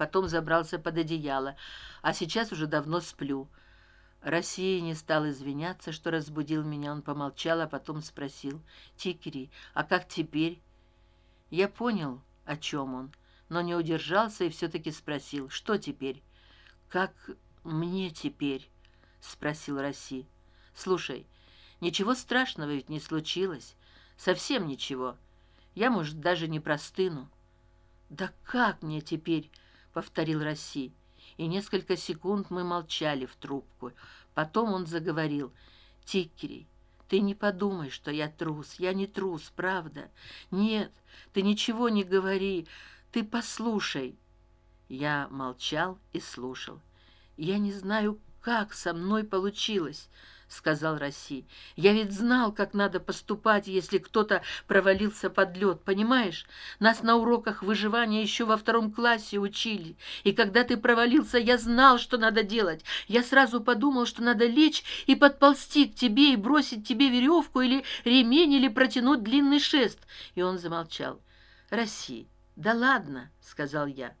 потом забрался под одеяло а сейчас уже давно сплю. Россия не стал извиняться что разбудил меня. Он помолчал а потом спросил. Тикери а как теперь? Я понял о чем он но не удержался и все таки спросил. Что теперь? Как мне теперь спросил россия слушай ничего страшного ведь не случилось. Совсем ничего. Я может даже не простыну да как мне теперь повторил россия и несколько секунд мы молчали в трубку. Потом он заговорил. Тикерей ты не подумай что я трус. Я не трус правда? Нет ты ничего не говори. Ты послушай я молчал и слушал. Я не знаю как со мной получилось сказал росси я ведь знал как надо поступать если кто то провалился под лед понимаешь? Нас на уроках выживания еще во втором классе учили. И когда ты провалился я знал что надо делать. Я сразу подумал что надо лечь и подползти к тебе и бросить тебе веревку или ремень или протянуть длинный шест. И он замолчал росси да ладно сказал я.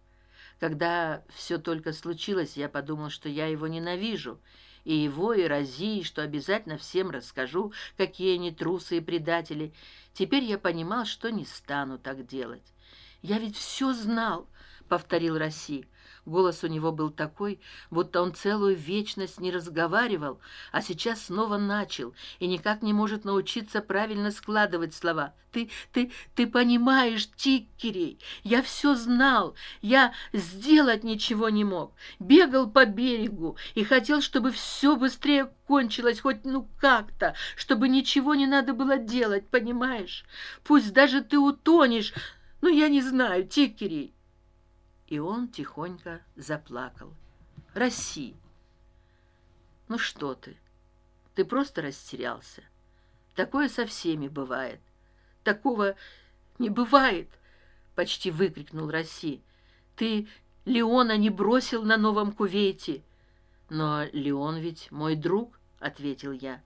Когда все только случилось я подумал что я его ненавижу и его и рази что обязательно всем расскажу какие они трусы и предатели. Теперь я понимал что не стану так делать. Я ведь все знал повторил росси. Голос у него был такой будто он целую вечность не разговаривал а сейчас снова начал и никак не может научиться правильно складывать слова. Ты ты ты понимаешь тиккерей я все знал я сделать ничего не мог. Бегал по берегу и хотел чтобы все быстрее кончилось хоть ну как то чтобы ничего не надо было делать понимаешь? Пусть даже ты утонешь. Ну я не знаю тиккерей и он тихонько заплакал. Росси ну что ты? Ты просто растерялся. Такое со всеми бывает. Такого не бывает почти выкрикнул росси ты леона не бросил на новом кувейте! Но леон ведь мой друг ответил я.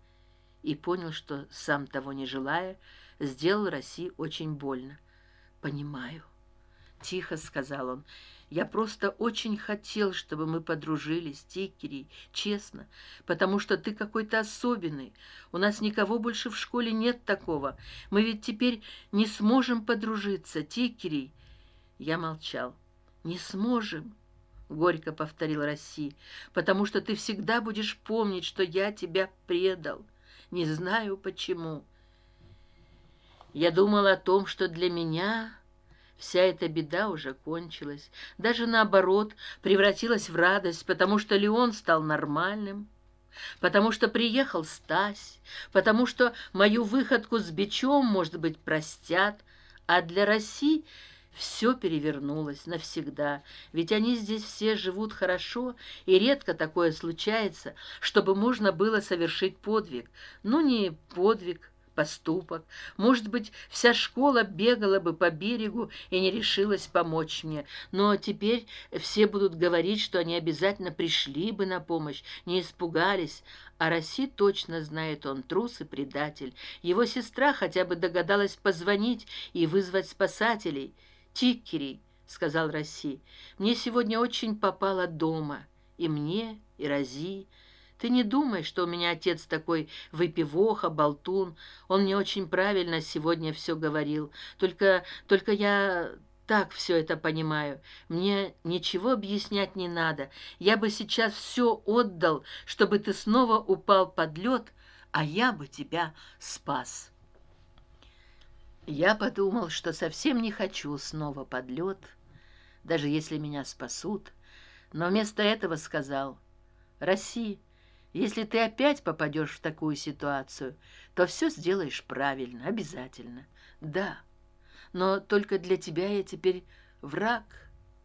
И понял что сам того не желая сделал росси очень больно. Понимаю тихо сказал он. Я просто очень хотел чтобы мы подружились тикерей честно потому что ты какой то особенный. У нас никого больше в школе нет такого. Мы ведь теперь не сможем подружиться тикерей я молчал. Не сможем горько повторил росси потому что ты всегда будешь помнить что я тебя предал. Не знаю почему. Я думал о том что для меня вся эта беда уже кончилась. Даже наоборот превратилась в радость потому что леон стал нормальным потому что приехал стась потому что мою выходку с бичом может быть простят. А для россии все перевернулось навсегда. Ведь они здесь все живут хорошо и редко такое случается чтобы можно было совершить подвиг. Ну не подвиг поступок. Может быть вся школа бегала бы по берегу и не решилась помочь мне. Но теперь все будут говорить что они обязательно пришли бы на помощь не испугались. А росси точно знает он трус и предатель. Его сестра хотя бы догадалась позвонить и вызвать спасателей. Тиккерей сказал росси мне сегодня очень попало дома и мне и рази ты не думай что у меня отец такой выпивоха болтун. Он мне очень правильно сегодня все говорил. Только только я так все это понимаю. Мне ничего объяснять не надо. Я бы сейчас все отдал чтобы ты снова упал под лед а я бы тебя спас. Я подумал что совсем не хочу снова под лед даже если меня спасут. Но вместо этого сказал россия если ты опять попадешь в такую ситуацию то все сделаешь правильно обязательно. Да. Но только для тебя я теперь враг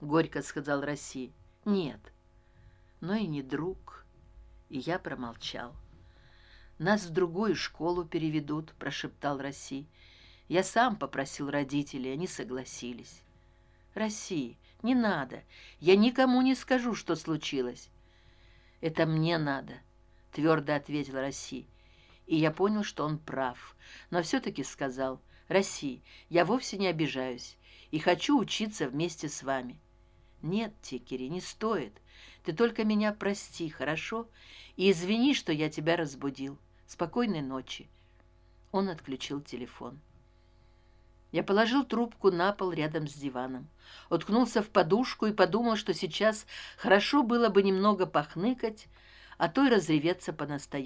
горько сказал россия нет. Но и не друг. И я промолчал. Нас в другую школу переведут прошептал россия я сам попросил родителей они согласились. Россия не надо. Я никому не скажу что случилось. Это мне надо твердо ответил росси. И я понял что он прав. Но все таки сказал росси я вовсе не обижаюсь и хочу учиться вместе с вами нет тикери не стоит. Ты только меня прости хорошо? И извини что я тебя разбудил. Спокойной ночи он отключил телефон. Я положил трубку на пол рядом с диваном. Уткнулся в подушку и подумал что сейчас хорошо было бы немного похныкать а то и разреветься по настоящему